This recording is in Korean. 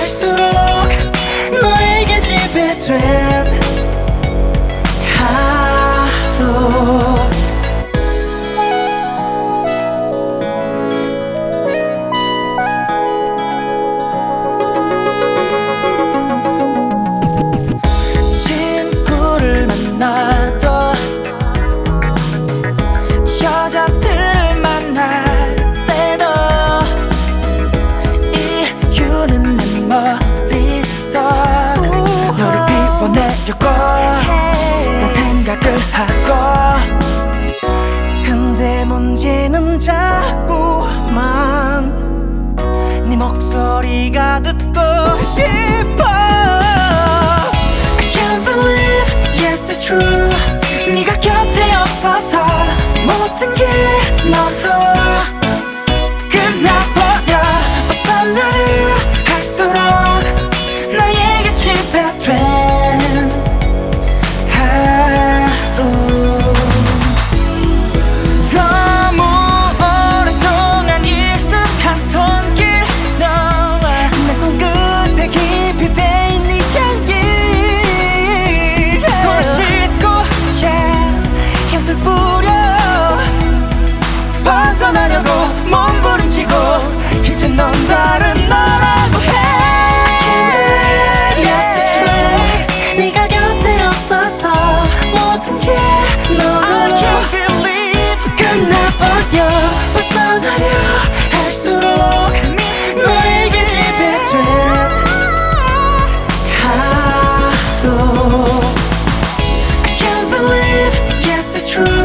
갈수록 너에게 지배돼. 자꾸만 네 목소리가 듣고 싶어. I can't believe yes it's true. 네가 곁에 없어서 모든 게 너로. true.